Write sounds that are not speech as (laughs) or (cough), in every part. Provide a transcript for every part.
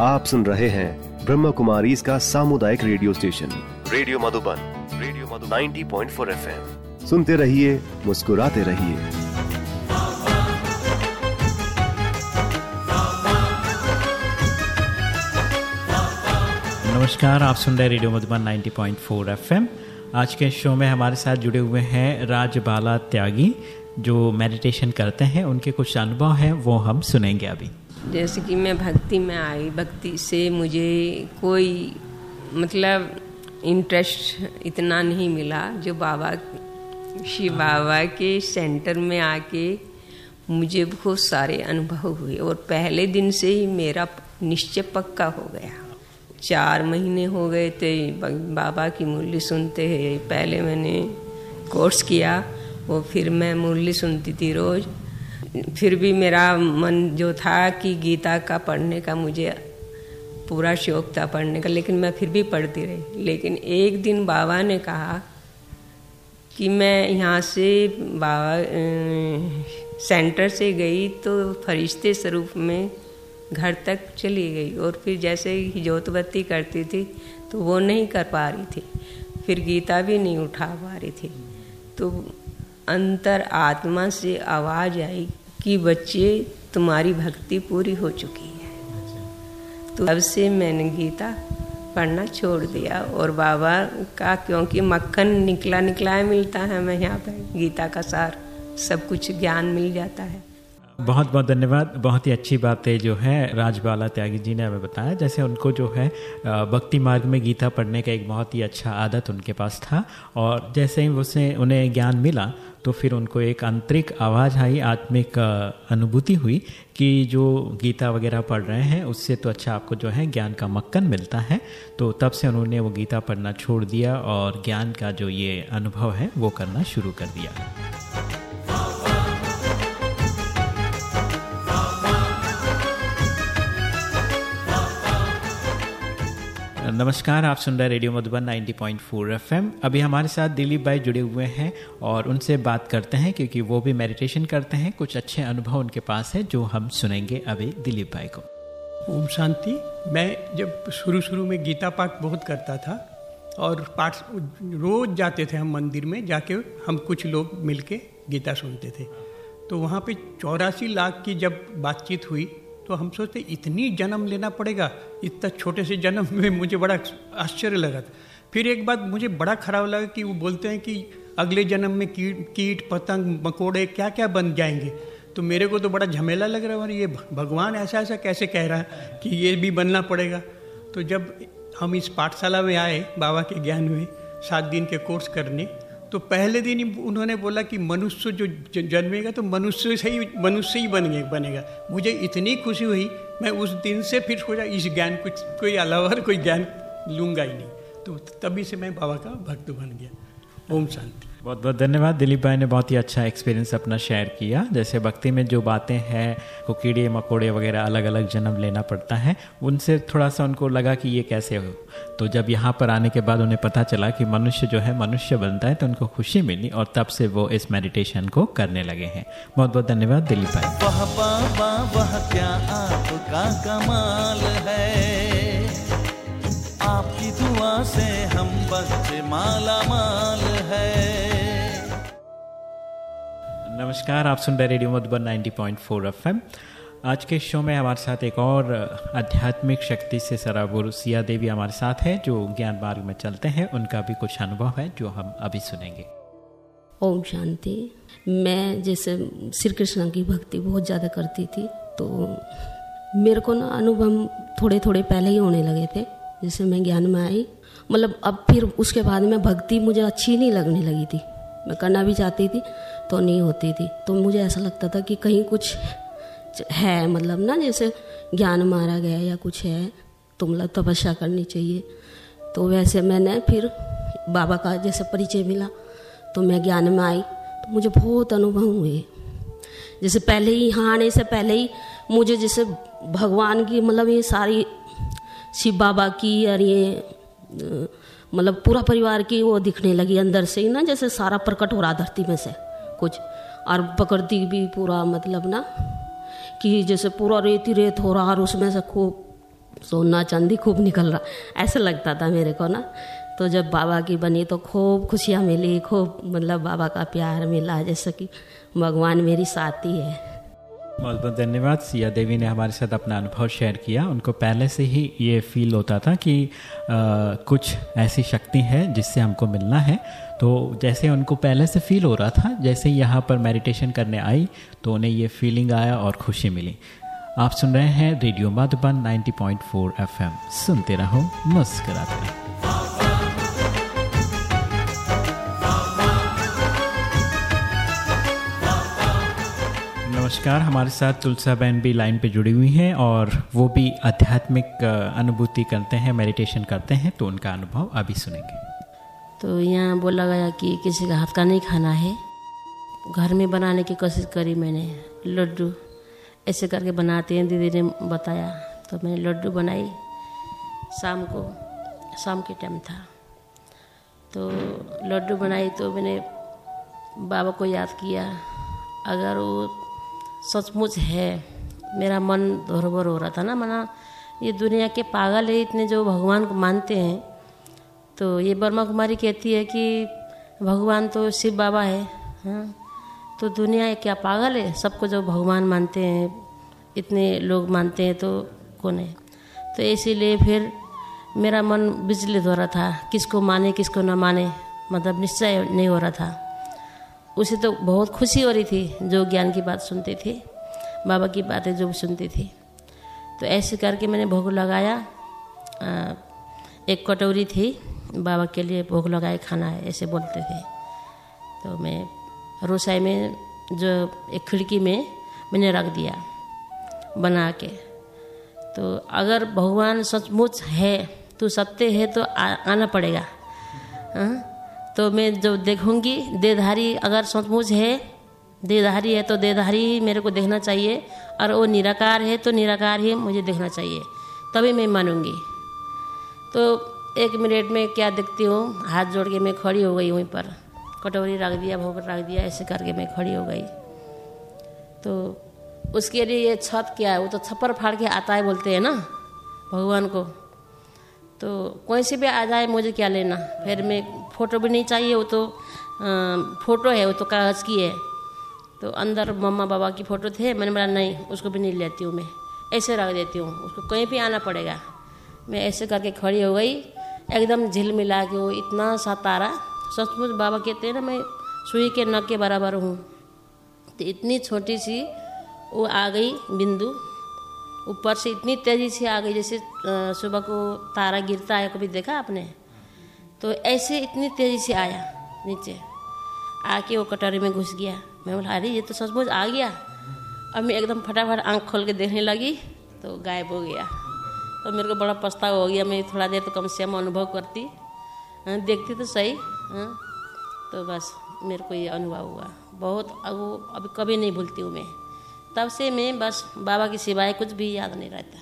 आप सुन रहे हैं ब्रह्म कुमारी इसका सामुदायिक radio station. Radio Madhuban, radio Madhu 90.4 point सुनते रहिए, मुस्कुराते रहिए। नमस्कार, आप सुन रहे रेडियो मधुबन 90.4 एफएम। आज के शो में हमारे साथ जुड़े हुए हैं राजबाला त्यागी, जो मेडिटेशन करते हैं, उनके कुछ अनुभव हैं, वो हम सुनेंगे अभी। जैसे कि मैं भक्ति में आई भक्ति से मुझे कोई मतलब इंटरेस्ट इतना नहीं मिला जो बाबा शिव बाबा के सेंटर में आके मुझे बहुत सारे अनुभव हुए और पहले दिन से ही मेरा निश्चय पक्का हो गया। चार महीने हो गए थे बाबा की मुरली सुनते हैं पहले मैंने कोर्स किया वो फिर मैं मुरली सुनती थी रोज़। फिर भी मेरा मन जो था कि गीता का पढ़ने का मुझे पूरा शौक था पढ़ने का, लेकिन मैं फिर भी पढ़ती रही। लेकिन एक दिन बाबा ने कहा कि मैं यहाँ से बाबा सेंटर से गई तो फरिश्ते स्वरूप में घर तक चली गई और फिर जैसे ही ज्योतबत्ती करती थी तो वो नहीं कर पा रही थी। फिर गीता भी नहीं उठा पा रही थी। तो अंतर आत्मा से आवाज़ आई कि बच्चे, तुम्हारी भक्ति पूरी हो चुकी है। तो तब से मैंने गीता पढ़ना छोड़ दिया और बाबा का, क्योंकि मक्खन निकला निकला मिलता है मैं यहाँ पर गीता का सार, सब कुछ ज्ञान मिल जाता है। बहुत बहुत धन्यवाद। बहुत ही अच्छी बात जो है राजबाला त्यागी जी ने हमें बताया। जैसे उनको जो है भक्ति मार्ग में गीता पढ़ने का एक बहुत ही अच्छा आदत उनके पास था। और जैसे ही उसे, उन्हें ज्ञान मिला तो फिर उनको एक आंतरिक आवाज़ आई, आत्मिक अनुभूति हुई कि जो गीता वगैरह पढ़ रहे हैं, उससे तो अच्छा आपको जो है ज्ञान का मक्कन मिलता है। तो तब से उन्होंने वो गीता पढ़ना छोड़ दिया और ज्ञान का जो ये अनुभव है, वो करना शुरू कर दिया। नमस्कार। आप सुन रहे रेडियो मधुबन 90.4 एफएम। अभी हमारे साथ दिलीप भाई जुड़े हुए हैं और उनसे बात करते हैं क्योंकि वो भी मेडिटेशन करते हैं। कुछ अच्छे अनुभव उनके पास है जो हम सुनेंगे अभी दिलीप भाई को। ओम शांति। मैं जब शुरू शुरू में गीता पाठ बहुत करता था और पाठ रोज जाते थे हम मंदिर में, जाके हम कुछ लोग मिल गीता सुनते थे। तो वहाँ पे चौरासी लाख की जब बातचीत हुई तो हम सोचते, इतनी जन्म लेना पड़ेगा, इतना छोटे से जन्म में मुझे बड़ा आश्चर्य लगा था। फिर एक बात मुझे बड़ा खराब लगा कि वो बोलते हैं कि अगले जन्म में कीट कीट, पतंग, मकोड़े क्या क्या बन जाएँगे। तो मेरे को तो बड़ा झमेला लग रहा है, और ये भगवान ऐसा ऐसा कैसे कह रहा है कि ये भी बनना पड़ेगा। तो जब हम इस पाठशाला में आए, बाबा के ज्ञान में, सात दिन के कोर्स करने तो पहले दिन ही उन्होंने बोला कि मनुष्य जो जन्मेगा तो मनुष्य से ही, मनुष्य ही बन बनेगा। मुझे इतनी खुशी हुई, मैं उस दिन से फिर सोचा, इस ज्ञान कुछ कोई अलावा कोई ज्ञान लूँगा ही नहीं। तो तभी से मैं बाबा का भक्त बन गया। ओम शांति। बहुत बहुत धन्यवाद दिलीप भाई ने बहुत ही अच्छा एक्सपीरियंस अपना शेयर किया। जैसे भक्ति में जो बातें हैं वो कीड़े, मकोड़े वगैरह अलग अलग जन्म लेना पड़ता है, उनसे थोड़ा सा उनको लगा कि ये कैसे हो? तो जब यहाँ पर आने के बाद उन्हें पता चला कि मनुष्य जो है, मनुष्य बनता है तो उनको खुशी मिली और तब से वो इस मेडिटेशन को करने लगे हैं। बहुत बहुत धन्यवाद दिलीप भाई। वह बाबा, वह क्या आपका कमाल है? आपकी दुआ से हम माला माल नमस्कार, आप सुन रहे रेडियो मधुबन 90.4 एफएम। आज के शो में हमारे साथ एक और आध्यात्मिक शक्ति से सराबुर सिया देवी हमारे साथ है, जो ज्ञान मार्ग में चलते हैं। उनका भी कुछ अनुभव है, जो हम अभी सुनेंगे। ओम शांति। मैं जैसे श्री कृष्ण की भक्ति बहुत ज़्यादा करती थी तो मेरे को ना अनुभव थोड़े थोड़े पहले ही होने लगे थे, जैसे मैं ज्ञान में आई। मतलब अब फिर उसके बाद में भक्ति मुझे अच्छी नहीं लगने लगी थी। मैं करना भी चाहती थी तो नहीं होती थी। तो मुझे ऐसा लगता था कि कहीं कुछ है मतलब ना जैसे ज्ञान मारा गया या कुछ है तो मतलब तपस्या करनी चाहिए। तो वैसे मैंने फिर बाबा का जैसे परिचय मिला तो मैं ज्ञान में आई। तो मुझे बहुत अनुभव हुए। जैसे पहले ही यहाँ आने से पहले ही मुझे जैसे भगवान की मतलब ये सारी शिव बाबा की और ये मतलब पूरा परिवार की वो दिखने लगी अंदर से ही ना, जैसे सारा प्रकट हो रहा धरती में से। कुछ। और प्रकृति भी पूरा मतलब ना, कि जैसे पूरा रेत ही रेत हो रहा, और उसमें से खूब सोना चांदी खूब निकल रहा। ऐसा लगता था मेरे को ना। तो जब बाबा की बनी तो खूब खुशियाँ मिली, खूब मतलब बाबा का प्यार मिला, जैसे कि भगवान मेरी साथी है। बहुत बहुत धन्यवाद। सिया देवी ने हमारे साथ अपना अनुभव शेयर किया। उनको पहले से ही ये फील होता था कि आ, कुछ ऐसी शक्ति है जिससे हमको मिलना है। तो जैसे उनको पहले से फील हो रहा था जैसे यहाँ पर मेडिटेशन करने आई तो उन्हें ये फीलिंग आया और खुशी मिली। आप सुन रहे हैं रेडियो मधुबन 90.4 एफएम। सुनते रहो मुस्कराते रहो। नमस्कार। हमारे साथ तुलसा बहन भी लाइन पे जुड़ी हुई हैं और वो भी आध्यात्मिक अनुभूति करते हैं मेडिटेशन करते हैं तो उनका अनुभव अभी सुनेंगे। तो यहाँ बोला गया कि किसी का हाथ का नहीं खाना है। घर में बनाने की कोशिश करी मैंने, लड्डू ऐसे करके बनाते हैं, दीदी ने बताया। तो मैंने लड्डू बनाई शाम को, शाम के टाइम था। तो लड्डू बनाई तो मैंने बाबा को याद किया। अगर वो सचमुच है। मेरा मन धोरभर हो रहा था ना, मना, ये दुनिया के पागल है, इतने जो भगवान को मानते हैं। तो ये ब्रह्मा कुमारी कहती है कि भगवान तो शिव बाबा है हाँ? तो दुनिया क्या पागल है? सबको जो भगवान मानते हैं, इतने लोग मानते हैं तो कौन है? तो इसीलिए फिर मेरा मन विचलित हो रहा था, किसको माने, किसको ना माने मतलब निश्चय नहीं हो रहा था। उसे तो बहुत खुशी हो रही थी जो ज्ञान की बात सुनते थे बाबा की बातें जो सुनती थी। तो ऐसे करके मैंने भोग लगाया। एक कटोरी थी बाबा के लिए भोग लगाए खाना है ऐसे बोलते थे। तो मैं रोसाई में जो एक खिड़की में मैंने रख दिया बना के। तो अगर भगवान सचमुच है तो सत्य है तो आ, आना पड़ेगा। तो मैं जब देखूँगी देधारी अगर सचमुच है देधारी है तो देधारी ही मेरे को देखना चाहिए। और वो निराकार है तो निराकार ही मुझे देखना चाहिए। तभी मैं मानूँगी। तो एक मिनट में क्या देखती हूँ? हाथ जोड़ के मैं खड़ी हो गई वहीं पर। कटोरी रख दिया, भोग रख दिया, ऐसे करके मैं खड़ी हो गई। तो उसके लिए ये छत क्या है? वो तो छप्पर फाड़ के आता है बोलते हैं ना, भगवान को। तो कोई से भी आ जाए, मुझे क्या लेना? फिर मैं फ़ोटो भी नहीं चाहिए, वो तो फ़ोटो है, वो तो कागज़ की है। तो अंदर मम्मा बाबा की फ़ोटो थे, मैंने बोला, नहीं, उसको भी नहीं लेती हूँ मैं। ऐसे रख देती हूँ, उसको कहीं भी आना पड़ेगा। मैं ऐसे करके खड़ी हो गई, एकदम झिल मिला के वो इतना सा तारा। सचमुच बाबा कहते हैं ना, मैं सुई के नक के बराबर हूँ। तो इतनी छोटी सी वो आ गई बिंदु। ऊपर से इतनी तेज़ी से आ गई, जैसे सुबह को तारा गिरता है कभी देखा आपने? तो ऐसे इतनी तेज़ी से आया नीचे। आके वो कटोरी में घुस गया। मैं बोला, अरे, ये तो सचमुच आ गया। अब मैं एकदम फटाफट आँख खोल के देखने लगी तो गायब हो गया। तो मेरे को बड़ा पछतावा हो गया। मैं थोड़ा देर तो कम से कम अनुभव करती। देखती तो सही तो बस मेरे को ये अनुभव हुआ। बहुत, अब अभी कभी नहीं भूलती हूँ मैं। तब से मैं बस बाबा के सिवाय कुछ भी याद नहीं रहता।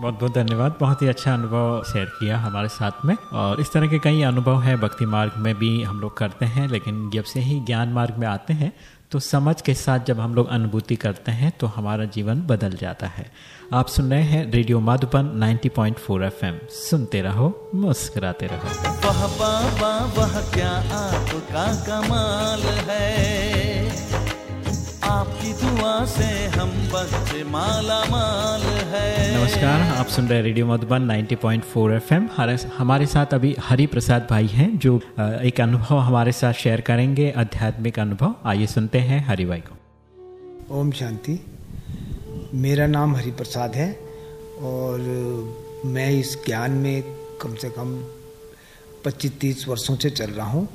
बहुत बहुत धन्यवाद। बहुत ही अच्छा अनुभव शेयर किया हमारे साथ में। और इस तरह के कई अनुभव हैं भक्ति मार्ग में भी हम लोग करते हैं लेकिन जब से ही ज्ञान मार्ग में आते हैं तो समझ के साथ जब हम लोग अनुभूति करते हैं तो हमारा जीवन बदल जाता है। आप सुन रहे हैं रेडियो माधुपन 90.4 एफएम। सुनते रहो मुस्कुराते रहो। वह बाबा वह क्या आपका कमाल है। आपकी दुआ से हम बच्चे माला माल है। नमस्कार आप सुन रहे रेडियो मधुबन 90.4 एफएम। हमारे साथ अभी हरि प्रसाद भाई हैं जो एक अनुभव हमारे साथ शेयर करेंगे आध्यात्मिक अनुभव। आइए सुनते हैं हरि भाई को। ओम शांति। मेरा नाम हरि प्रसाद है और मैं इस ज्ञान में कम से कम 25-30 वर्षों से चल रहा हूँ।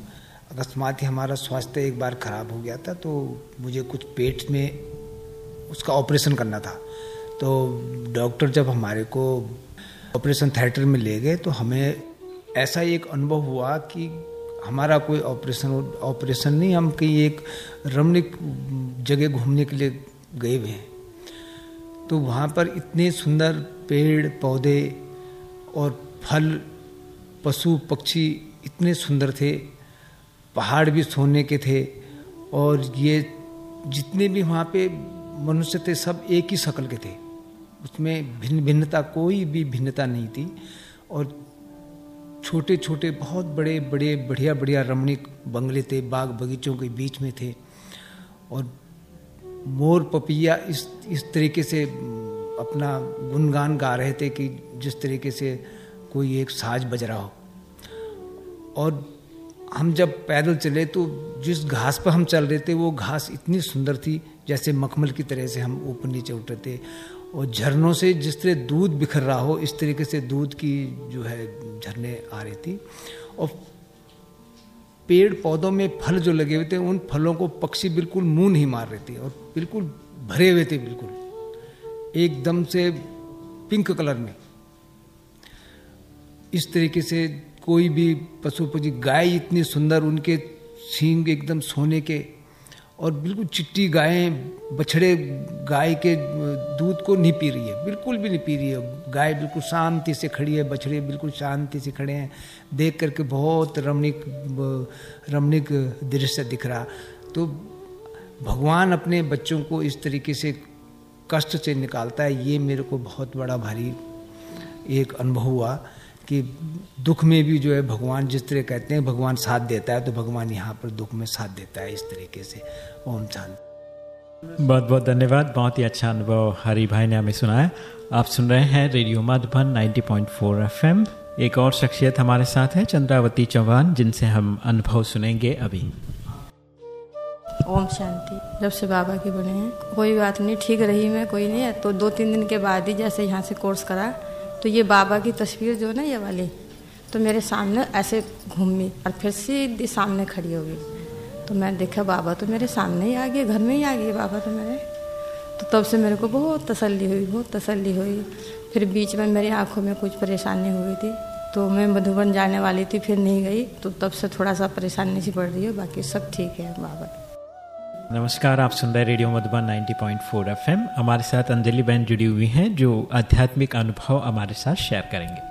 अकस्मात ही हमारा स्वास्थ्य एक बार खराब हो गया था तो मुझे कुछ पेट में उसका ऑपरेशन करना था। तो डॉक्टर जब हमारे को ऑपरेशन थिएटर में ले गए तो हमें ऐसा एक अनुभव हुआ कि हमारा कोई ऑपरेशन ऑपरेशन नहीं, हम कहीं एक रमणीक जगह घूमने के लिए गए हुए हैं। तो वहाँ पर इतने सुंदर पेड़, पौधे और फल, पशु, पक्षी इतने सुंदर थे पहाड़ भी सोने के थे और ये जितने भी वहाँ पे मनुष्य थे, सब एक ही शक्ल के थे। उसमें भिन्न भिन्नता, कोई भी भिन्नता नहीं थी। और छोटे छोटे बहुत बड़े बड़े, बढ़िया बढ़िया रमणीक बंगले थे, बाग बगीचों के बीच में थे। और मोर पपिया इस इस तरीके से अपना गुनगान गा रहे थे कि जिस तरीके से कोई एक साज बज रहा हो। और हम जब पैदल चले तो जिस घास पर हम चल रहे थे, वो घास इतनी सुंदर थी, जैसे मखमल की तरह से हम ऊपर नीचे उठ रहे थे। और झरनों से जिस तरह दूध बिखर रहा हो, इस तरीके से दूध की जो है, झरने आ रही थी। और पेड़ पौधों में फल जो लगे हुए थे, उन फलों को पक्षी बिल्कुल मुँह नहीं मार रहे थे और बिल्कुल भरे हुए थे बिल्कुल। एकदम से पिंक कलर में। इस तरीके से कोई भी पशु पक्षी गाय इतनी सुंदर, उनके सींग एकदम सोने के, और बिल्कुल चिट्टी गायें, बछड़े गाय के दूध को नहीं पी रही है, बिल्कुल भी नहीं पी रही है। गाय बिल्कुल शांति से खड़ी है, बछड़े बिल्कुल शांति से खड़े हैं। देख करके बहुत रमणीक रमणीक दृश्य दिख रहा। तो भगवान अपने बच्चों को इस तरीके से कष्ट से निकालता है, ये मेरे को बहुत बड़ा भारी एक अनुभव हुआ। कि दुख में भी जो है भगवान जिस तरह कहते हैं भगवान साथ देता है तो भगवान यहाँ पर दुख में साथ देता है इस तरीके से। ओम शांति। बहुत बहुत धन्यवाद। बहुत ही अच्छा अनुभव हरी भाई ने हमें सुनाया। आप सुन रहे हैं रेडियो मधुबन 90.4 एफएम। एक और शख्सियत हमारे साथ है चंद्रावती चौहान जिनसे हम अनुभव सुनेंगे अभी। ओम शांति। जब से बाबा के बने हैं कोई बात नहीं ठीक रही मैं कोई नहीं है तो दो तीन दिन के बाद ही जैसे यहाँ से कोर्स करा। तो ये बाबा की तस्वीर जो ना, ये वाली तो मेरे सामने ऐसे घूमी और फिर सीधी सामने खड़ी हो गई। तो मैं देखा, बाबा तो मेरे सामने ही आ गए, घर में ही आ गए बाबा तो मेरे। तो तब से मेरे को बहुत तसल्ली हुई, बहुत तसल्ली हुई। फिर बीच में मेरी आँखों में कुछ परेशानी हुई थी तो मैं मधुबन जाने वाली थी, फिर नहीं गई। तो तब से थोड़ा सा परेशानी सी पड़ रही है, बाकी सब ठीक है बाबा। नमस्कार आप सुन रहे रेडियो मधुबन 90.4 एफएम। हमारे साथ अंजलि बहन जुड़ी हुई हैं जो आध्यात्मिक अनुभव हमारे साथ शेयर करेंगे।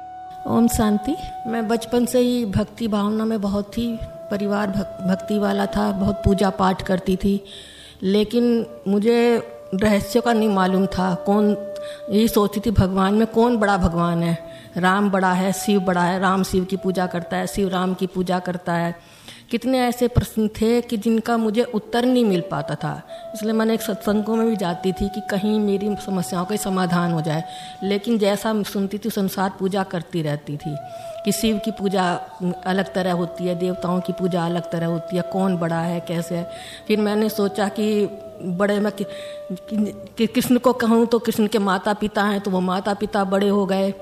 ओम शांति। मैं बचपन से ही भक्ति भावना में बहुत ही परिवार भक, भक्ति वाला था बहुत पूजा पाठ करती थी। लेकिन मुझे रहस्यों का नहीं मालूम था कौन यही सोचती थी भगवान में कौन बड़ा भगवान है? राम बड़ा है शिव बड़ा है राम शिव की पूजा करता है शिव राम की पूजा करता है। कितने ऐसे प्रश्न थे कि जिनका मुझे उत्तर नहीं मिल पाता था। इसलिए मैंने एक सत्संगों में भी जाती थी कि कहीं मेरी समस्याओं का समाधान हो जाए। लेकिन जैसा सुनती थी संसार पूजा करती रहती थी कि शिव की पूजा अलग तरह होती है देवताओं की पूजा अलग तरह होती है कौन बड़ा है कैसे है। फिर मैंने सोचा कि बड़े मैं कि, कि कृष्ण को कहूँ तो कृष्ण के माता पिता हैं तो वो माता पिता बड़े हो गए।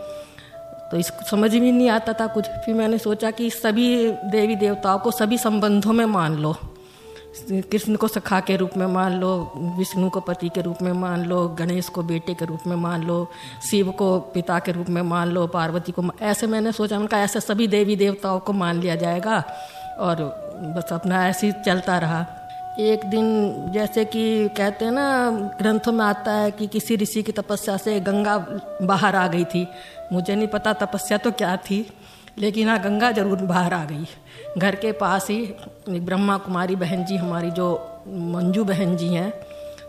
तो इसको समझ में नहीं आता था कुछ। फिर मैंने सोचा कि सभी देवी देवताओं को सभी संबंधों में मान लो। कृष्ण को सखा के रूप में मान लो, विष्णु को पति के रूप में मान लो, गणेश को बेटे के रूप में मान लो, शिव को पिता के रूप में मान लो, पार्वती को ऐसे मैंने सोचा उनका ऐसे सभी देवी देवताओं को मान लिया जाएगा और बस अपना ऐसे ही चलता रहा। एक दिन जैसे कि कहते हैं ना, ग्रंथों में आता है कि किसी ऋषि की तपस्या से गंगा बाहर आ गई थी। मुझे नहीं पता तपस्या तो क्या थी, लेकिन हाँ गंगा ज़रूर बाहर आ गई। घर के पास ही ब्रह्मा कुमारी बहन जी, हमारी जो मंजू बहन जी हैं,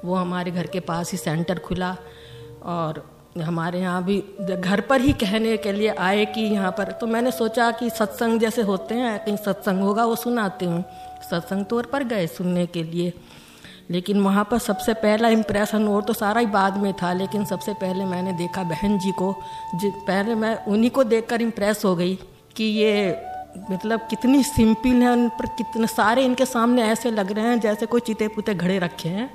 वो हमारे घर के पास ही सेंटर खुला और हमारे यहाँ भी घर पर ही कहने के लिए आए कि यहाँ पर। तो मैंने सोचा कि सत्संग जैसे होते हैं, कहीं सत्संग होगा, वो सुनाते हूँ। सत्संग तौर पर गए सुनने के लिए। लेकिन वहाँ पर सबसे पहला इम्प्रेशन और तो सारा ही बाद में था, लेकिन सबसे पहले मैंने देखा बहन जी को। जिस पहले मैं उन्हीं को देखकर इम्प्रेस हो गई कि ये मतलब कितनी सिंपल है, उन पर कितने सारे इनके सामने ऐसे लग रहे हैं जैसे कोई चिते पुते घड़े रखे हैं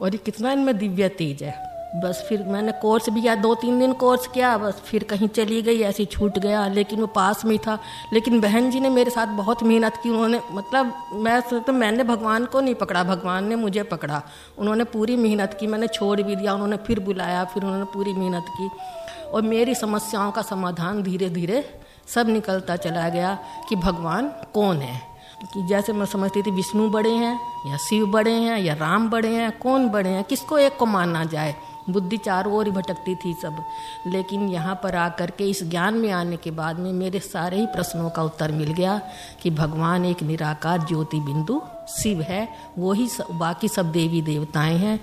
और ये कितना इनमें दिव्य तेज है। बस फिर मैंने कोर्स भी किया दो तीन दिन कोर्स किया, बस फिर कहीं चली गई, ऐसे छूट गया, लेकिन वो पास में था। लेकिन बहन जी ने मेरे साथ बहुत मेहनत की, उन्होंने मतलब मैं तो मैंने भगवान को नहीं पकड़ा, भगवान ने मुझे पकड़ा। उन्होंने पूरी मेहनत की, मैंने छोड़ भी दिया, उन्होंने फिर बुलाया, फिर उन्होंने पूरी मेहनत की। और मेरी समस्याओं का समाधान धीरे धीरे सब निकलता चला गया कि भगवान कौन है? कि जैसे मैं समझती थी, विष्णु बड़े हैं, या शिव बड़े हैं, या राम बड़े हैं, कौन बड़े हैं, किसको एक को मानना जाए? बुद्धि चारों ओर ही भटकती थी सब। लेकिन यहाँ पर आकर के इस ज्ञान में आने के बाद में मेरे सारे ही प्रश्नों का उत्तर मिल गया कि भगवान एक निराकार ज्योति बिंदु शिव है। वो ही सब, बाकी सब देवी देवताएँ हैं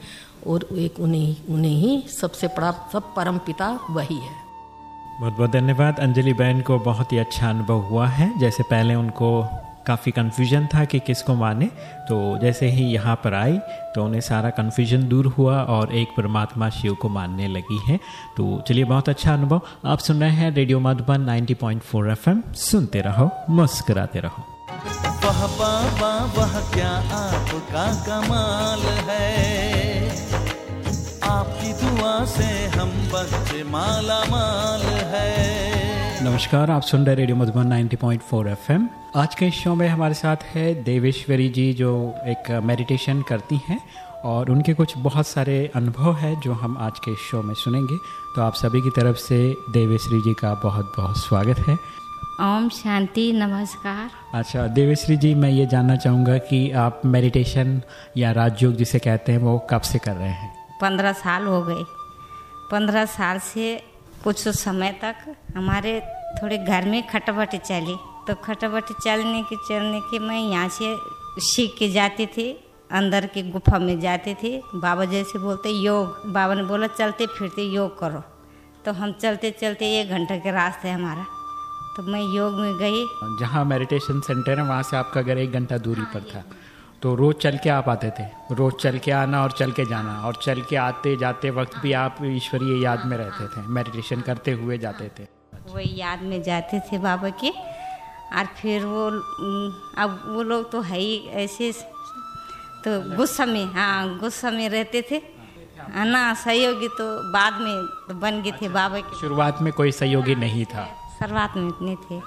और एक उन्हें उन्हें ही सबसे बड़ा सब परम पिता वही है। बहुत बहुत धन्यवाद। अंजलि बहन को बहुत ही अच्छा अनुभव हुआ है। जैसे पहले उनको काफ़ी कन्फ्यूज़न था कि किसको माने। तो जैसे ही यहाँ पर आई तो उन्हें सारा कन्फ्यूज़न दूर हुआ और एक परमात्मा शिव को मानने लगी है। तो चलिए, बहुत अच्छा अनुभव। आप सुन रहे हैं रेडियो मधुबन 90.4 एफएम सुनते रहो, मुस्कराते रहो। वह बाबा, वह क्या आपका कमाल है? आपकी दुआ से हम बच्चे माला माल है। नमस्कार आप सुन रहे रेडियो मधुबन 90.4 एफएम। आज के शो में हमारे साथ है देवेश्वरी जी जो एक मेडिटेशन करती हैं और उनके कुछ बहुत सारे अनुभव है जो हम आज के शो में सुनेंगे। तो आप सभी की तरफ़ से देवेश्वरी जी का बहुत बहुत स्वागत है। ओम शांति नमस्कार। अच्छा देवेश्वरी जी मैं ये जानना चाहूँगा कि आप मेडिटेशन या राजयोग जिसे कहते हैं वो कब से कर रहे हैं? पंद्रह साल हो गए। पंद्रह साल से कुछ समय तक हमारे थोड़े घर में खटपट चली। तो खटपट चलने के चलने के मैं यहाँ से सीख के जाती थी अंदर की गुफा में जाती थी। बाबा जैसे बोलते योग। बाबा ने बोला चलते फिरते योग करो। तो हम चलते चलते एक घंटे के रास्ते हमारा तो मैं योग में गई। जहाँ मेडिटेशन सेंटर है वहाँ से आपका घर एक घंटा दूरी हाँ, पर था। तो रोज चल के आप आते थे। रोज चल के आना और चल के जाना। और चल के आते जाते वक्त भी आप ईश्वरीय याद में रहते थे। मेडिटेशन करते हुए जाते थे। वही याद में जाते थे बाबा के। और फिर वो अब वो लोग तो है ही ऐसे। तो गुस्सा में हाँ गुस्सा में रहते थे। ना सहयोगी तो बाद में तो बन गए थे बाबा के। शुरुआत में कोई सहयोगी नहीं था। शुरुआत में इतने थे।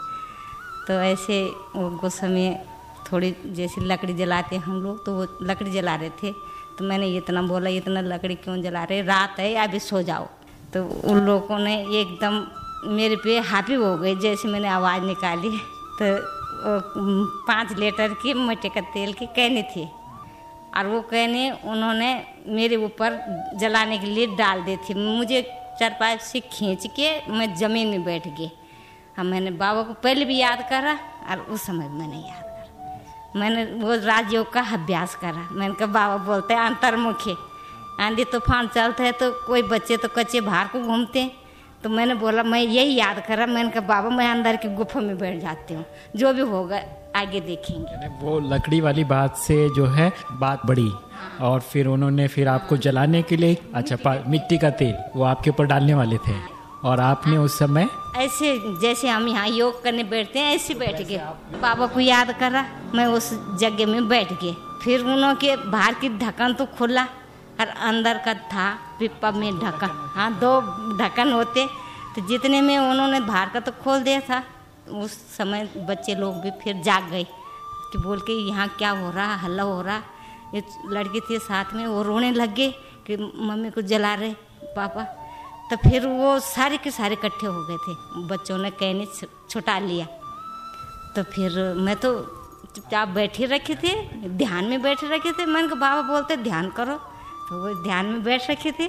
तो ऐसे वो गुस्सा में थोड़ी जैसे लकड़ी जलाते हम लोग तो वो लकड़ी जला रहे थे। तो मैंने इतना बोला इतना लकड़ी क्यों जला रहे? रात है, अभी सो जाओ। तो उन लोगों ने एकदम मेरे पे हापी हो गए, जैसे मैंने आवाज़ निकाली। तो पाँच लीटर की मटे का तेल की कहने थी। और वो कहने उन्होंने मेरे ऊपर जलाने के लिए डाल दी थी। मुझे चारपाई से खींच के मैं ज़मीन में बैठ गई। हम मैंने बाबा को पहले भी याद करा, और उस समय मैंने याद मैंने वो राजयोग का अभ्यास करा। मैंने कहा, बाबा बोलते हैं, अंतर्मुखी। आंधी तूफ़ान चलते हैं तो कोई बच्चे तो कच्चे बाहर को घूमते हैं। तो मैंने बोला, मैं यही याद करा मैंने कहा, बाबा, मैं अंदर की गुफा में बैठ जाती हूँ। जो भी होगा, आगे देखेंगे। वो लकड़ी वाली बात से जो है, बात बढ़ी। और फिर उन्होंने फिर आपको जलाने के लिए अच्छा मिट्टी का तेल, वो आपके ऊपर डालने वाले थे। और आपने उस समय ऐसे जैसे हम यहाँ योग करने बैठते हैं ऐसे बैठ गए बाबा को याद करा मैं उस जगह में बैठ गए फिर उन्होंने बाहर की ढक्कन तो खुला और अंदर का था पिप्पा में ढक्कन। हाँ दो ढक्कन होते। तो जितने में उन्होंने बाहर का तो खोल दिया था। उस समय बच्चे लोग भी फिर जाग गए कि बोल के यहाँ क्या हो रहा हल्ला हो रहा। ये लड़की थी साथ में वो रोने लग गए कि मम्मी को जला रहे पापा। तो फिर वो सारे के सारे इकट्ठे हो गए थे। बच्चों ने कहने छुटा लिया। तो फिर मैं तो चुपचाप बैठे रखे थे, ध्यान में बैठे रखे थे। मैंने कहा, बाबा बोलते, ध्यान करो। तो वो ध्यान में बैठ रखे थे।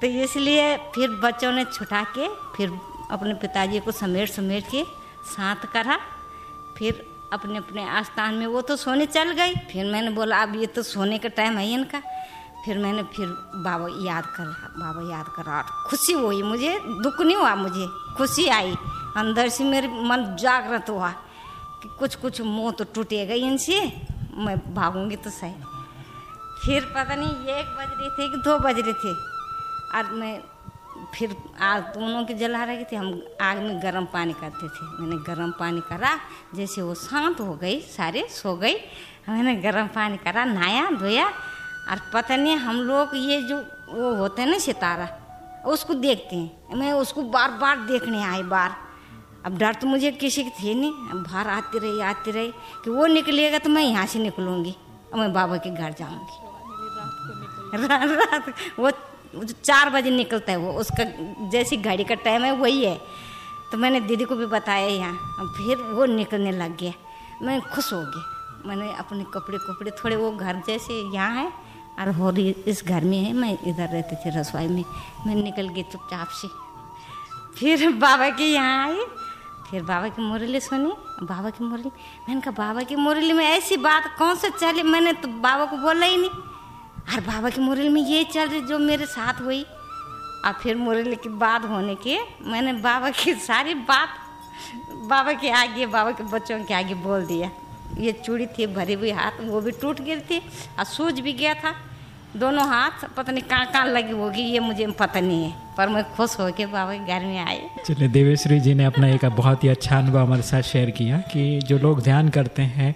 तो इसलिए फिर बच्चों ने छुटा के फिर अपने पिताजी को समेट समेट के साथ करा। फिर अपने अपने आस्थान में वो तो सोने चल गई। फिर मैंने बोला, अब ये तो सोने का टाइम है इनका। फिर मैंने फिर बाबा याद कर बाबा याद करा और खुशी हुई मुझे, दुख नहीं हुआ मुझे, खुशी आई। अंदर से मेरे मन जागृत हुआ कि कुछ कुछ मुँह तो टूटेगा इनसे, मैं भागूँगी तो सही। फिर पता नहीं, एक बज रही थी कि दो बज रहे थे। और मैं फिर आग दोनों की जला रही थी, हम आग में गर्म पानी करते थे। मैंने गर्म पानी करा, जैसे वो शांत हो गई, सारे सो गई। मैंने गर्म पानी करा, नहाया, धोया और पता नहीं, हम लोग ये जो वो होते हैं ना सितारा, उसको देखते हैं। मैं उसको बार बार देखने आई बार। अब डर तो मुझे किसी की थी नहीं। अब बाहर आती रही आती रही कि वो निकलेगा तो मैं यहाँ से निकलूँगी और मैं बाबा के घर जाऊँगी। रात (laughs) वो चार बजे निकलता है वो, उसका जैसी घड़ी का टाइम है वही है। तो मैंने दीदी को भी बताया यहाँ फिर वो निकलने लग गया। मैं खुश हो गया मैंने अपने कपड़े कपड़े थोड़े वो घर जैसे यहाँ है और होली इस घर में है, मैं इधर रहती थी रसोई में। मैं निकल गई चुपचाप से। फिर बाबा के यहाँ आई, फिर बाबा की मुरली सुनी, बाबा की मुरली। मैंने कहा, बाबा की मुरली में ऐसी बात कौन से चली? मैंने तो बाबा को बोला ही नहीं। और बाबा की मुरली में ये चल रही जो मेरे साथ हुई। और फिर मुरली की बात होने के मैंने बाबा की सारी बात, बाबा के आगे, बाबा के बच्चों के आगे बोल दिया। ये चूड़ी थी, भरी हुई हाथ, वो भी टूट गई थी, और सूज भी गया था। दोनों हाथ, पता नहीं कहाँ कहाँ लगी होगी, ये मुझे पता नहीं है। पर मैं खुश होकर बाबा के घर में आए चलिए, देवेश्वरी जी ने अपना एक बहुत ही अच्छा अनुभव हमारे साथ शेयर किया कि जो लोग ध्यान करते हैं,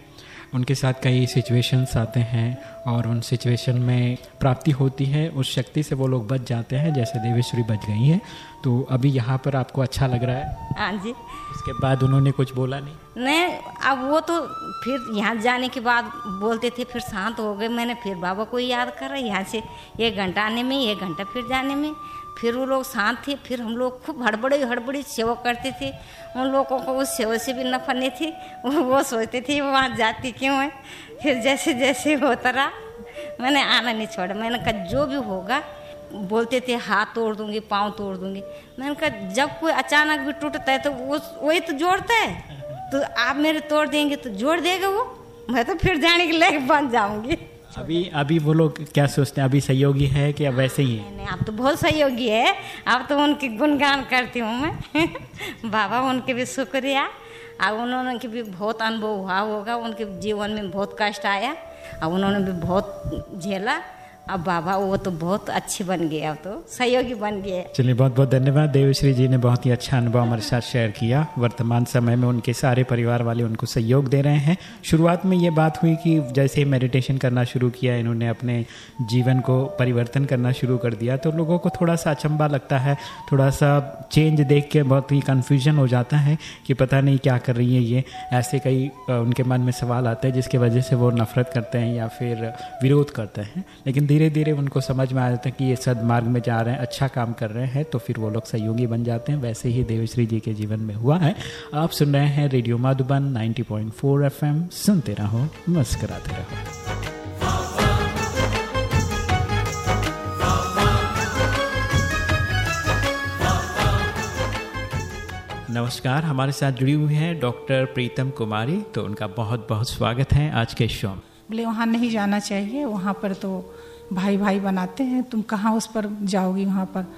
उनके साथ कई सिचुएशंस आते हैं और उन सिचुएशन में प्राप्ति होती है उस शक्ति से वो लोग बच जाते हैं जैसे देवेश्वरी बच गई हैं। तो अभी यहाँ पर आपको अच्छा लग रहा है? हाँ जी। उसके बाद उन्होंने कुछ बोला नहीं? नहीं अब वो तो फिर यहाँ जाने के बाद बोलते थे फिर शांत हो गए। मैंने फिर बाबा को याद करा यहाँ से एक घंटा आने में एक घंटा फिर जाने में। फिर वो लोग शांत थे फिर हम लोग खूब हड़बड़ी हड़बड़ी सेवा करते थे। उन लोगों को उस सेवा से भी नफा नहीं थी। वो वो सोचते थे वहाँ जाती क्यों है? फिर जैसे जैसे होता रहा मैंने आना नहीं छोड़ा। मैंने कहा जो भी होगा बोलते थे हाथ तोड़ दूँगी पाँव तोड़ दूँगी। मैंने कहा जब कोई अचानक भी टूटता है तो वो वही तो जोड़ता है। तो आप मेरे तोड़ देंगे तो जोड़ देगा वो। मैं तो फिर जाने के लिए बन जाऊँगी। अभी अभी वो लोग क्या सोचते हैं? अभी सहयोगी है कि अब वैसे ही है? नहीं आप तो बहुत सहयोगी है। अब तो उनकी गुणगान करती हूँ मैं। (laughs) बाबा उनके भी शुक्रिया। और उन्होंने की भी बहुत अनुभव हुआ होगा, उनके जीवन में बहुत कष्ट आया और उन्होंने भी बहुत झेला। अब बाबा, वो तो बहुत अच्छे बन गए अब तो सहयोगी बन गए। चलिए, बहुत बहुत धन्यवाद। देवश्री जी ने बहुत ही अच्छा अनुभव हमारे साथ शेयर किया। वर्तमान समय में उनके सारे परिवार वाले उनको सहयोग दे रहे हैं। शुरुआत में ये बात हुई कि जैसे ही मेडिटेशन करना शुरू किया, इन्होंने अपने जीवन को परिवर्तन करना शुरू कर दिया तो लोगों को थोड़ा सा अचंबा लगता है। थोड़ा सा चेंज देख के बहुत ही कन्फ्यूज़न हो जाता है कि पता नहीं क्या कर रही है ये। ऐसे कई उनके मन में सवाल आते हैं, जिसकी वजह से वो नफरत करते हैं या फिर विरोध करते हैं। लेकिन धीरे धीरे उनको समझ में आ जाता है कि ये सदमार्ग में जा रहे हैं अच्छा काम कर रहे हैं तो फिर वो लोग सहयोगी बन जाते हैं। वैसे ही देवश्री जी के जीवन में हुआ है। आप सुन रहे हैं रेडियो माधुबन 90.4 एफएम। सुनते रहो, मुस्कराते रहो। नमस्कार, हमारे साथ जुड़ी हुई हैं डॉक्टर प्रीतम कुमारी तो उनका बहुत बहुत स्वागत है आज के शो में। बोले वहाँ नहीं जाना चाहिए, वहाँ पर तो भाई भाई बनाते हैं, तुम कहाँ उस पर जाओगी वहाँ पर?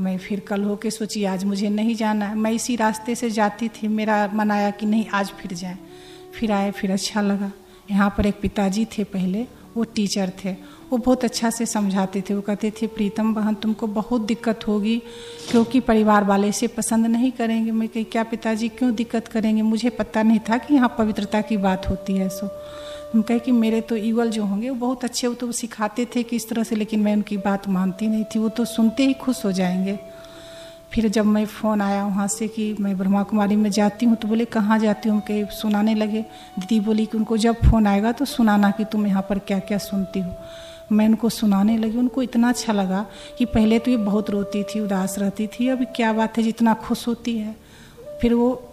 मैं फिर कल होके सोची, आज मुझे नहीं जाना है। मैं इसी रास्ते से जाती थी, मेरा मन आया कि नहीं, आज फिर जाए। फिर आए, फिर अच्छा लगा। यहाँ पर एक पिताजी थे पहले, वो टीचर थे। वो बहुत अच्छा से समझाते थे। वो कहते थे, प्रीतम बहन, तुमको बहुत दिक्कत होगी, क्योंकि परिवार वाले इसे पसंद नहीं करेंगे। मैं कही, क्या पिताजी, क्यों दिक्कत करेंगे? मुझे पता नहीं था कि यहाँ पवित्रता की बात होती है सो हम कहे कि मेरे तो ईगल जो होंगे, वो बहुत अच्छे वो तो सिखाते थे कि इस तरह से, लेकिन मैं उनकी बात मानती नहीं थी। वो तो सुनते ही खुश हो जाएँगे। फिर जब मैं फ़ोन आया वहाँ से कि मैं ब्रह्मा कुमारी में जाती हूँ तो बोले, कहाँ जाती हूँ? कहीं, सुनाने लगे। दीदी बोली कि उनको जब फ़ोन आएगा तो सुनाना कि तुम यहाँ पर क्या क्या सुनती हो। मैं उनको सुनाने लगी। उनको इतना अच्छा लगा कि पहले तो ये बहुत रोती थी, उदास रहती थी। अभी क्या बात है, जितना खुश होती है। फिर वो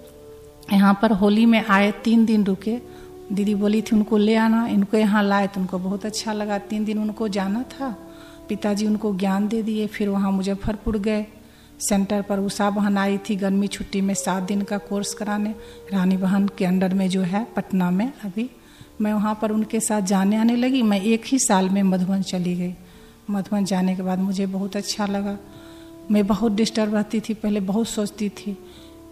यहाँ पर होली में आए, तीन दिन रुके। दीदी बोली थी, उनको ले आना, इनको यहाँ लाए तो उनको बहुत अच्छा लगा। तीन दिन उनको जाना था। पिताजी उनको ज्ञान दे दिए, फिर वहाँ मुजफ्फरपुर गए। सेंटर पर उषा बहन आई थी गर्मी छुट्टी में सात दिन का कोर्स कराने। रानी बहन के अंडर में जो है, पटना में अभी। मैं वहाँ पर उनके साथ जाने आने लगी। मैं एक ही साल में मधुबन चली गई। मधुबन जाने के बाद मुझे बहुत अच्छा लगा। मैं बहुत डिस्टर्ब रहती थी, पहले बहुत सोचती थी।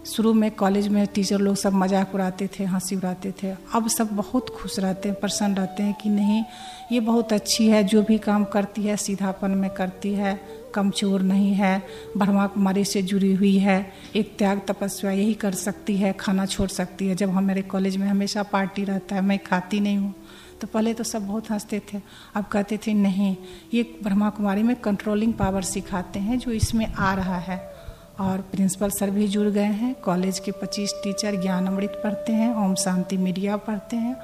शुरू में कॉलेज में टीचर लोग सब मज़ाक उड़ाते थे, हँसी उड़ाते थे। अब सब बहुत खुश रहते हैं, प्रसन्न रहते हैं कि नहीं, ये बहुत अच्छी है, जो भी काम करती है, सीधापन में करती है कमचोर नहीं है, ब्रह्मा कुमारी से जुड़ी हुई है, एक त्याग तपस्या यही कर सकती है, खाना छोड़ सकती है। जब हमारे कॉलेज में हमेशा पार्टी रहता है, मैं खाती नहीं हूँ तो पहले तो सब बहुत हँसते थे। अब कहते थे, नहीं, ये ब्रह्मा कुमारी में कंट्रोलिंग पावर सिखाते हैं, जो इसमें आ रहा है। और प्रिंसिपल सर भी जुड़ गए हैं। कॉलेज के 25 टीचर ज्ञान अमृत पढ़ते हैं, ओम शांति मीडिया पढ़ते हैं।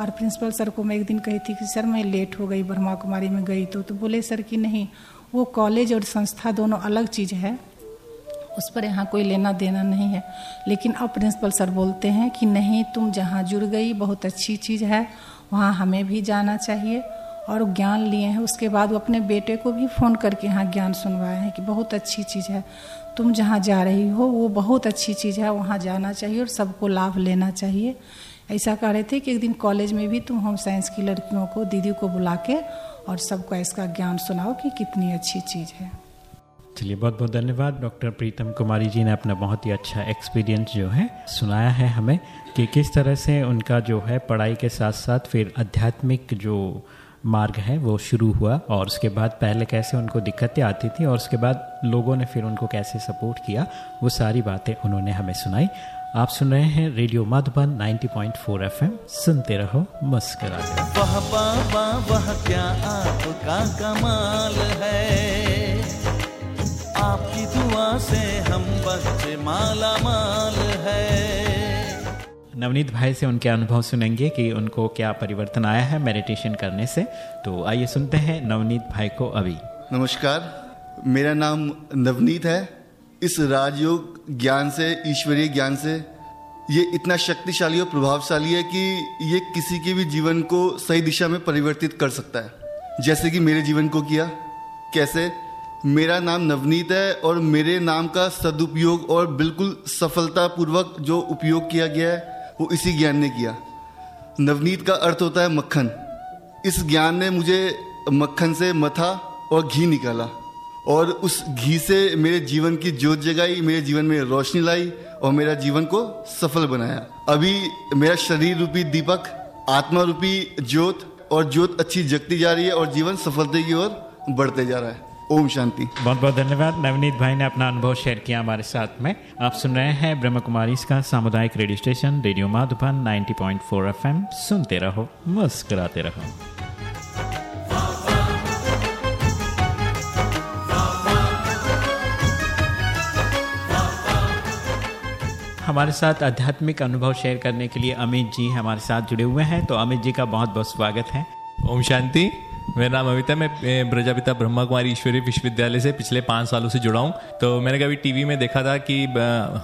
और प्रिंसिपल सर को मैं एक दिन कही थी कि, सर, मैं लेट हो गई ब्रह्मा कुमारी में गई तो। तो बोले, सर, कि नहीं, वो कॉलेज और संस्था दोनों अलग चीज़ है। उस पर यहाँ कोई लेना देना नहीं है। लेकिन अब प्रिंसिपल सर बोलते हैं कि, नहीं, तुम जहाँ जुड़ गई, बहुत अच्छी चीज़ है, वहाँ हमें भी जाना चाहिए। और ज्ञान लिए हैं। उसके बाद वो अपने बेटे को भी फ़ोन करके यहाँ ज्ञान सुनवाए हैं कि बहुत अच्छी चीज़ है। तुम जहाँ जा रही हो, वो बहुत अच्छी चीज़ है, वहाँ जाना चाहिए और सबको लाभ लेना चाहिए। ऐसा कह रहे थे कि एक दिन कॉलेज में भी तुम होम साइंस की लड़कियों को, दीदी को बुला के और सबको इसका ज्ञान सुनाओ कि कितनी अच्छी चीज़ है। चलिए बहुत बहुत धन्यवाद। डॉक्टर प्रीतम कुमारी जी ने अपना बहुत ही अच्छा एक्सपीरियंस जो है, सुनाया है हमें कि किस तरह से उनका जो है पढ़ाई के साथ साथ फिर आध्यात्मिक जो मार्ग है, वो शुरू हुआ और उसके बाद पहले कैसे उनको दिक्कतें आती थी और उसके बाद लोगों ने फिर उनको कैसे सपोर्ट किया, वो सारी बातें उन्होंने हमें सुनाई। आप सुन रहे हैं रेडियो मधुबन 90.4 एफएम। सुनते रहो मुस्करा वह क्या आपकी दुआ से हम बच्चे माला माल है। नवनीत भाई से उनके अनुभव सुनेंगे कि उनको क्या परिवर्तन आया है मेडिटेशन करने से। तो आइए सुनते हैं नवनीत भाई को अभी। नमस्कार, मेरा नाम नवनीत है। इस राजयोग ज्ञान से, ईश्वरीय ज्ञान से ये इतना शक्तिशाली और प्रभावशाली है कि ये किसी के भी जीवन को सही दिशा में परिवर्तित कर सकता है। जैसे कि मेरे जीवन को किया। कैसे? मेरा नाम नवनीत है और मेरे नाम का सदुपयोग और बिल्कुल सफलतापूर्वक जो उपयोग किया गया है वो इसी ज्ञान ने किया। नवनीत का अर्थ होता है मक्खन। इस ज्ञान ने मुझे मक्खन से मथा और घी निकाला और उस घी से मेरे जीवन की ज्योत जगाई, मेरे जीवन में रोशनी लाई और मेरा जीवन को सफल बनाया। अभी मेरा शरीर रूपी दीपक, आत्मा रूपी ज्योत और ज्योत अच्छी जगती जा रही है और जीवन सफलता की ओर बढ़ते जा रहा है। ओम शांति। बहुत बहुत धन्यवाद। नवनीत भाई ने अपना अनुभव शेयर किया हमारे साथ में। आप सुन रहे हैं ब्रह्म कुमारी इसका सामुदायिक radio station radio Madhuban 90.4 FM सुनते रहो मुस्कुराते रहो। हमारे साथ आध्यात्मिक अनुभव शेयर करने के लिए अमित जी हमारे साथ जुड़े हुए हैं तो अमित जी का बहुत बहुत स्वागत है। ओम शांति। मेरा नाम अमित मैं ब्रजापिता ब्रह्मा कुमारी ईश्वरी विश्वविद्यालय से पिछले पाँच सालों से जुड़ा हूँ। तो मैंने कभी टीवी में देखा था कि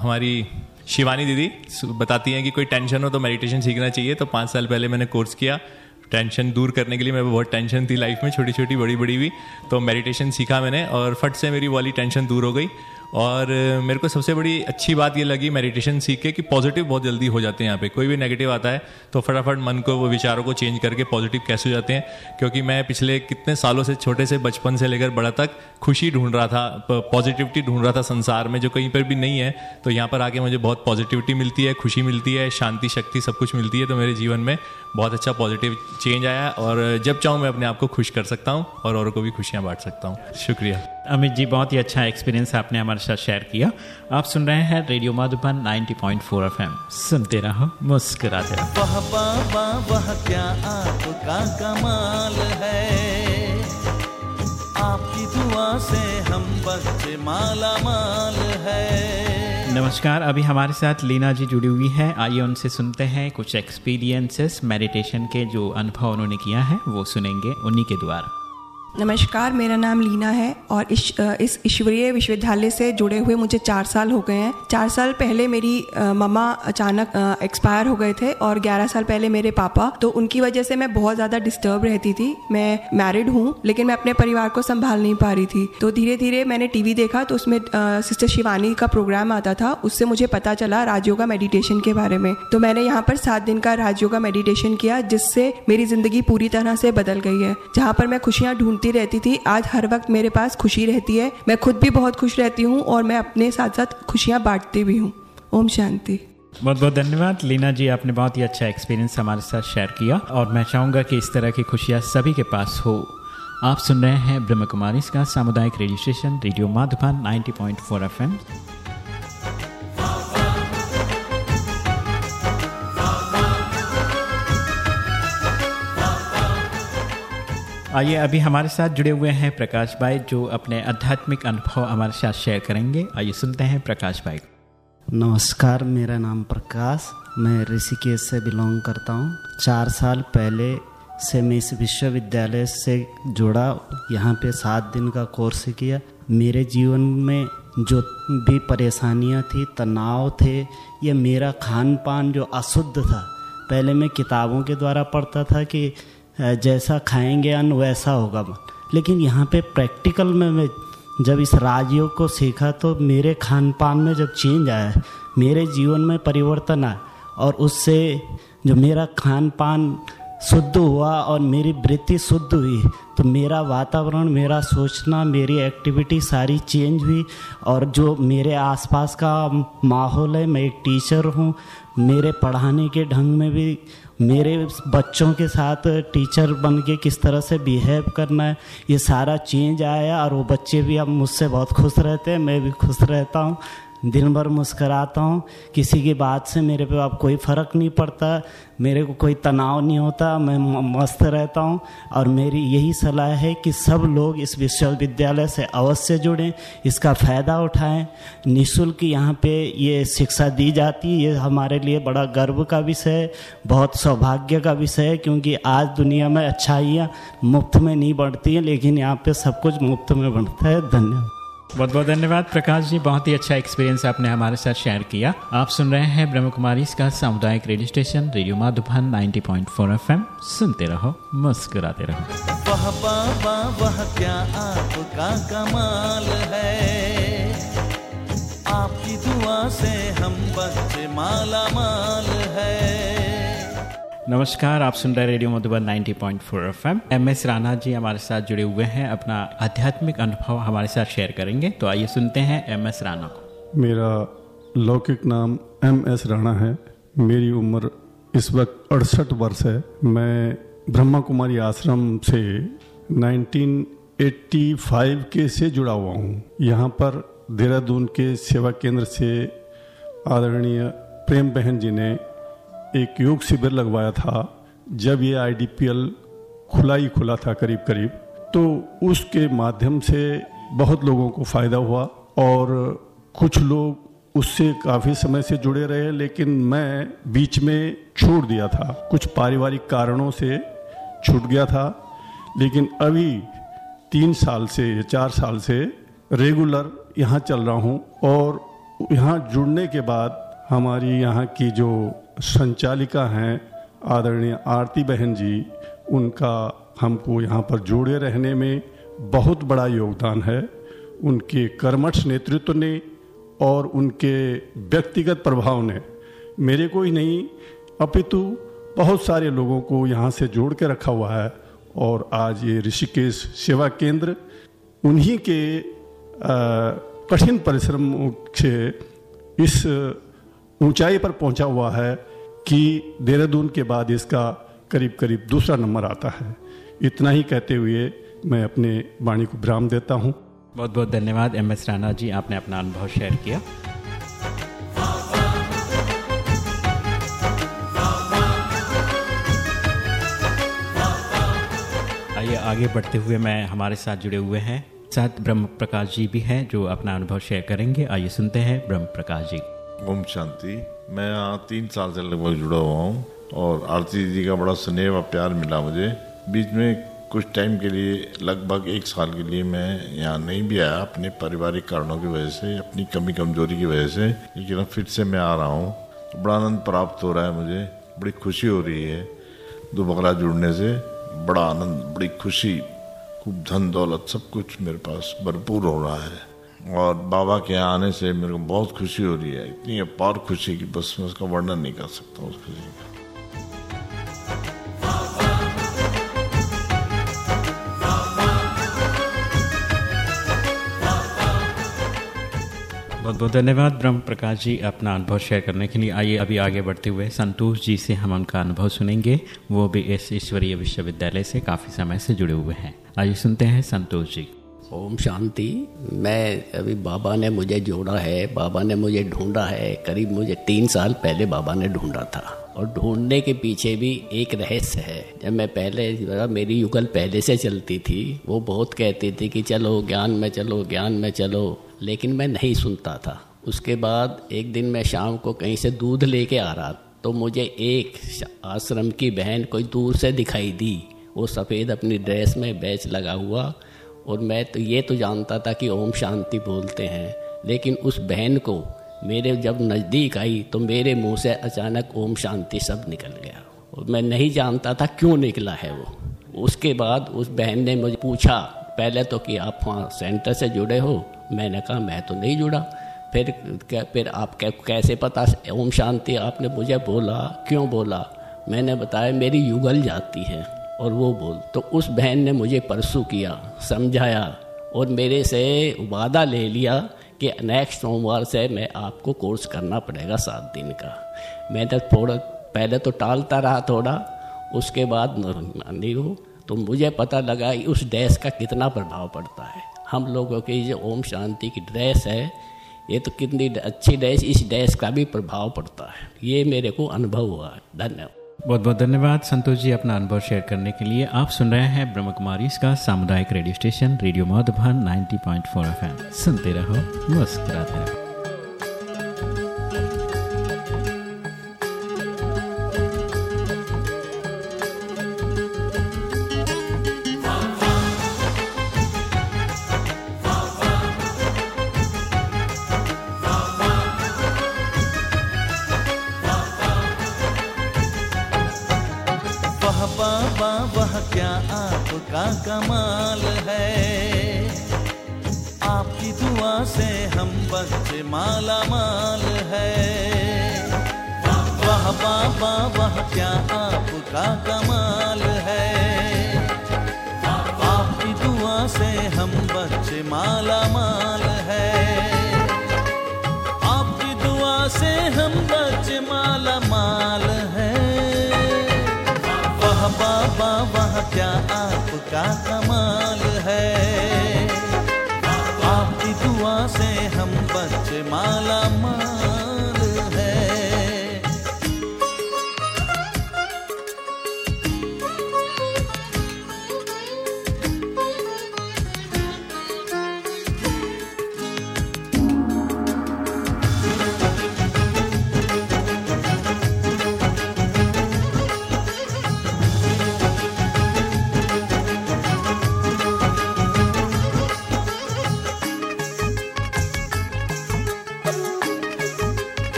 हमारी शिवानी दीदी बताती हैं कि कोई टेंशन हो तो मेडिटेशन सीखना चाहिए। तो पाँच साल पहले मैंने कोर्स किया। टेंशन दूर करने के लिए मेरे बहुत टेंशन थी लाइफ में छोटी छोटी बड़ी बड़ी भी। तो मेडिटेशन सीखा मैंने और फट से मेरी वाली टेंशन दूर हो गई। और मेरे को सबसे बड़ी अच्छी बात ये लगी मेडिटेशन सीख के कि पॉजिटिव बहुत जल्दी हो जाते हैं यहाँ पे। कोई भी नेगेटिव आता है तो फटाफट मन को, वो विचारों को चेंज करके पॉजिटिव कैसे हो जाते हैं, क्योंकि मैं पिछले कितने सालों से, छोटे से, बचपन से लेकर बड़ा तक खुशी ढूंढ रहा था पॉजिटिविटी ढूंढ रहा था संसार में, जो कहीं पर भी नहीं है तो यहाँ पर आके मुझे बहुत पॉजिटिविटी मिलती है, खुशी मिलती है, शांति, शक्ति सब कुछ मिलती है तो मेरे जीवन में बहुत अच्छा पॉजिटिव चेंज आया और जब चाहूँ मैं अपने आप को खुश कर सकता हूँ और औरों को भी खुशियाँ बांट सकता हूँ। शुक्रिया। अमित जी बहुत ही अच्छा एक्सपीरियंस आपने हमारे साथ शेयर किया। आप सुन रहे हैं रेडियो माधुबन 90.4 पॉइंट सुनते रहो मुस्कुराते रहो। वह बाबा वह क्या आपका कमाल है? आपकी दुआ से हम बच्चे माला माल है। नमस्कार अभी हमारे साथ लीना जी जुड़ी हुई है। आइए उनसे सुनते हैं कुछ एक्सपीरियंसेस मेडिटेशन के जो अनुभव उन्होंने किया है वो सुनेंगे उन्हीं के द्वारा। नमस्कार, मेरा नाम लीना है और इस इस ईश्वरीय विश्वविद्यालय से जुड़े हुए मुझे चार साल हो गए हैं। चार साल पहले मेरी मम्मा अचानक एक्सपायर हो गए थे और ग्यारह साल पहले मेरे पापा। तो उनकी वजह से मैं बहुत ज़्यादा डिस्टर्ब रहती थी। मैं मैरिड हूँ, लेकिन मैं अपने परिवार को संभाल नहीं पा रही थी। तो धीरे धीरे मैंने टीवी देखा तो उसमें सिस्टर शिवानी का प्रोग्राम आता था। उससे मुझे पता चला राजयोगा मेडिटेशन के बारे में। तो मैंने यहाँ पर सात दिन का राजयोगा मेडिटेशन किया, जिससे मेरी ज़िंदगी पूरी तरह से बदल गई है। जहाँ पर मैं खुशियाँ ढूंढ ढूंढती रहती थी। आज हर वक्त मेरे पास खुशी रहती है। मैं खुद भी बहुत खुश रहती हूँ और मैं अपने साथ साथ खुशियाँ बांटती भी हूँ। ओम शांति। बहुत बहुत धन्यवाद। लीना जी, आपने बहुत ही अच्छा एक्सपीरियंस हमारे साथ शेयर किया और मैं चाहूँगा कि इस तरह की खुशियाँ सभी के पास हो। आप सुन रहे हैं ब्रह्म कुमारी का सामुदायिक radio station radio Madhuban 90.4 FM आइए, अभी हमारे साथ जुड़े हुए हैं प्रकाश भाई, जो अपने आध्यात्मिक अनुभव हमारे साथ शेयर करेंगे। आइए, सुनते हैं प्रकाश भाई नमस्कार, मेरा नाम प्रकाश। मैं ऋषिकेश से बिलोंग करता हूँ। चार साल पहले से मैं इस विश्वविद्यालय से जुड़ा, यहाँ पे सात दिन का कोर्स किया। मेरे जीवन में जो भी परेशानियाँ थी, तनाव थे, या मेरा खान पान जो अशुद्ध था, पहले मैं किताबों के द्वारा पढ़ता था कि जैसा खाएँगे अन्न, वैसा होगा मन। लेकिन यहाँ पे प्रैक्टिकल में मैं जब इस राजयोग को सीखा तो मेरे खान पान में जब चेंज आया, मेरे जीवन में परिवर्तन आया और उससे जो मेरा खान पान शुद्ध हुआ और मेरी वृत्ति शुद्ध हुई तो मेरा वातावरण, मेरा सोचना, मेरी एक्टिविटी सारी चेंज हुई और जो मेरे आसपास का माहौल है, मैं एक टीचर हूँ, मेरे पढ़ाने के ढंग में भी मेरे बच्चों के साथ टीचर बन के किस तरह से बिहेव करना है, ये सारा चेंज आया और वो बच्चे भी अब मुझसे बहुत खुश रहते हैं, मैं भी खुश रहता हूँ। दिन भर मुस्कराता हूँ। किसी की बात से मेरे पे अब कोई फ़र्क नहीं पड़ता, मेरे को कोई तनाव नहीं होता, मैं मस्त रहता हूँ। और मेरी यही सलाह है कि सब लोग इस विश्वविद्यालय से अवश्य जुड़ें, इसका फ़ायदा उठाएँ। निःशुल्क यहाँ पे ये शिक्षा दी जाती है, ये हमारे लिए बड़ा गर्व का विषय बहुत सौभाग्य का विषय है, क्योंकि आज दुनिया में अच्छाइयाँ मुफ़्त में नहीं बढ़ती हैं, लेकिन यहाँ पे सब कुछ मुफ़्त में बढ़ता है। धन्यवाद। बहुत बहुत धन्यवाद। प्रकाश जी, बहुत ही अच्छा एक्सपीरियंस आपने हमारे साथ शेयर किया। आप सुन रहे हैं ब्रह्म कुमारी इसका सामुदायिक radio station radio Madhuban 90.4 FM सुनते रहो, मुस्कुराते रहो। वह बाबा, वह क्या आपका कमाल है? आपकी दुआ से हम बच्चे माला माल है। नमस्कार, आप सुन रहे radio Madhuban 90.4 point M S Rana ji हमारे साथ जुड़े हुए हैं, अपना आध्यात्मिक अनुभव हमारे साथ शेयर करेंगे। तो आइए सुनते हैं एम एस राणा को। मेरा लौकिक नाम एम एस राणा है। मेरी उम्र इस वक्त अड़सठ वर्ष है। मैं ब्रह्मा कुमारी आश्रम से 1985 के से जुड़ा हुआ हूँ। यहाँ पर देहरादून के सेवा केंद्र से आदरणीय प्रेम बहन जी ने एक योग शिविर लगवाया था, जब ये आईडीपीएल खुला ही खुला था करीब करीब तो उसके माध्यम से बहुत लोगों को फ़ायदा हुआ और कुछ लोग उससे काफ़ी समय से जुड़े रहे, लेकिन मैं बीच में छोड़ दिया था। कुछ पारिवारिक कारणों से छूट गया था, लेकिन अभी तीन साल से या चार साल से रेगुलर यहाँ चल रहा हूँ और यहाँ जुड़ने के बाद हमारी यहाँ की जो संचालिका हैं आदरणीय आरती बहन जी, उनका हमको यहाँ पर जोड़े रहने में बहुत बड़ा योगदान है। उनके कर्मठ नेतृत्व ने और उनके व्यक्तिगत प्रभाव ने। मेरे को ही नहीं, अपितु बहुत सारे लोगों को यहाँ से जोड़ के रखा हुआ है और आज ये ऋषिकेश सेवा केंद्र उन्हीं के कठिन परिश्रम से इस ऊंचाई पर पहुँचा हुआ है कि देहरादून के बाद इसका करीब करीब दूसरा नंबर आता है। इतना ही कहते हुए मैं अपने वाणी को विराम देता हूँ। बहुत बहुत धन्यवाद एम एस राणा जी, आपने अपना अनुभव शेयर किया। आइए, आगे बढ़ते हुए मैं हमारे साथ जुड़े हुए हैं। साथ ब्रह्म प्रकाश जी भी हैं जो अपना अनुभव शेयर करेंगे। आइए सुनते हैं ब्रह्म प्रकाश जी। ओम शांति। मैं यहाँ तीन साल से लगभग जुड़ा हुआ हूँ और आरती दीदी का बड़ा स्नेह व प्यार मिला मुझे। बीच में कुछ टाइम के लिए, लगभग एक साल के लिए मैं यहाँ नहीं भी आया, अपने पारिवारिक कारणों की वजह से, अपनी कमी कमज़ोरी की वजह से, लेकिन अब फिर से मैं आ रहा हूँ। तो बड़ा आनंद प्राप्त हो रहा है मुझे, बड़ी खुशी हो रही है दोबगरा जुड़ने से। बड़ा आनंद, बड़ी खुशी, खूब धन दौलत सब कुछ मेरे पास भरपूर हो रहा है। और बाबा के आने से मेरे को बहुत खुशी हो रही है। इतनी अपार खुशी कि बस मैं उसका वर्णन नहीं कर सकता उस खुशी का। बहुत बहुत धन्यवाद ब्रह्म प्रकाश जी अपना अनुभव शेयर करने के लिए। आइए अभी आगे बढ़ते हुए संतोष जी से हम उनका अनुभव सुनेंगे। वो भी इस ईश्वरीय विश्वविद्यालय से काफ़ी समय से जुड़े हुए हैं। आइए सुनते हैं संतोष जी। ओम शांति। मैं अभी बाबा ने मुझे जोड़ा है, बाबा ने मुझे ढूंढा है। करीब मुझे तीन साल पहले बाबा ने ढूंढा था। और ढूँढने के पीछे भी एक रहस्य है। जब मैं पहले मेरी युगल पहले से चलती थी, वो बहुत कहती थी कि चलो, ज्ञान में चलो, ज्ञान में चलो। लेकिन मैं नहीं सुनता था। उसके बाद एक दिन मैं शाम को कहीं से दूध लेके आ रहा तो मुझे एक आश्रम की बहन कोई दूर से दिखाई दी। वो सफ़ेद अपनी ड्रेस में बैच लगा हुआ और मैं तो ये तो जानता था कि ओम शांति बोलते हैं, लेकिन उस बहन को मेरे जब नज़दीक आई तो मेरे मुँह से अचानक ओम शांति सब निकल गया। और मैं नहीं जानता था क्यों निकला है वो। उसके बाद उस बहन ने मुझे पूछा, पहले तो कि आप वहाँ सेंटर से जुड़े हो? मैंने कहा, मैं तो नहीं जुड़ा। फिर क्या, फिर आप कैसे पता ओम शांति आपने मुझे बोला? क्यों बोला? मैंने बताया, मेरी युगल जाती है। और वो बोल तो उस बहन ने मुझे परसों किया, समझाया और मेरे से वादा ले लिया कि नेक्स्ट सोमवार से मैं आपको कोर्स करना पड़ेगा सात दिन का। मैंने थोड़ा, पहले तो टालता रहा थोड़ा, उसके बाद नहीं हो तो मुझे पता लगा उस ड्रेस का कितना प्रभाव पड़ता है। हम लोगों की जो ओम शांति की ड्रेस है, ये तो कितनी अच्छी ड्रेस इस ड्रेस का भी प्रभाव पड़ता है। ये मेरे को अनुभव हुआ। धन्यवाद। बहुत बहुत धन्यवाद संतोष जी अपना अनुभव शेयर करने के लिए। आप सुन रहे हैं ब्रह्म कुमारी इसका सामुदायिक radio station, radio Madhuban 90.4 FM. सुनते रहो, मुस्कुराते रहो।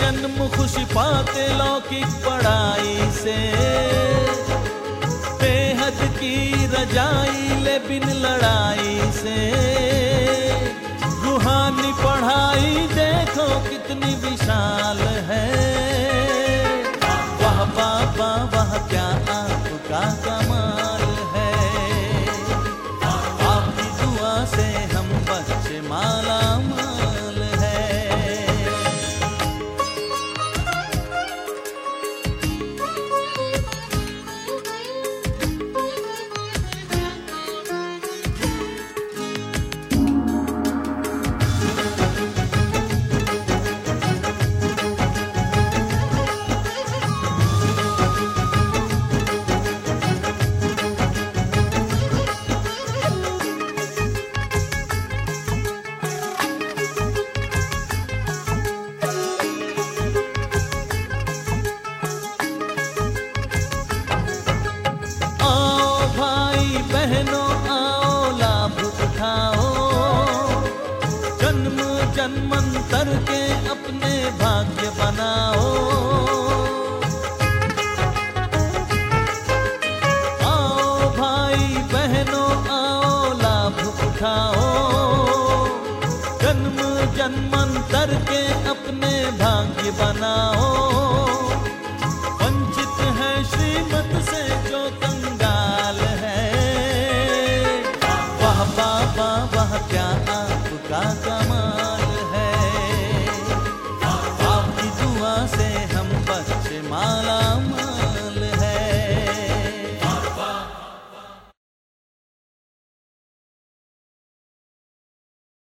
जन्म खुशी पाते लौकिक पढ़ाई से। बेहद की रजाई ले बिन लड़ाई से। रूहानी पढ़ाई देखो कितनी विशाल बनाओ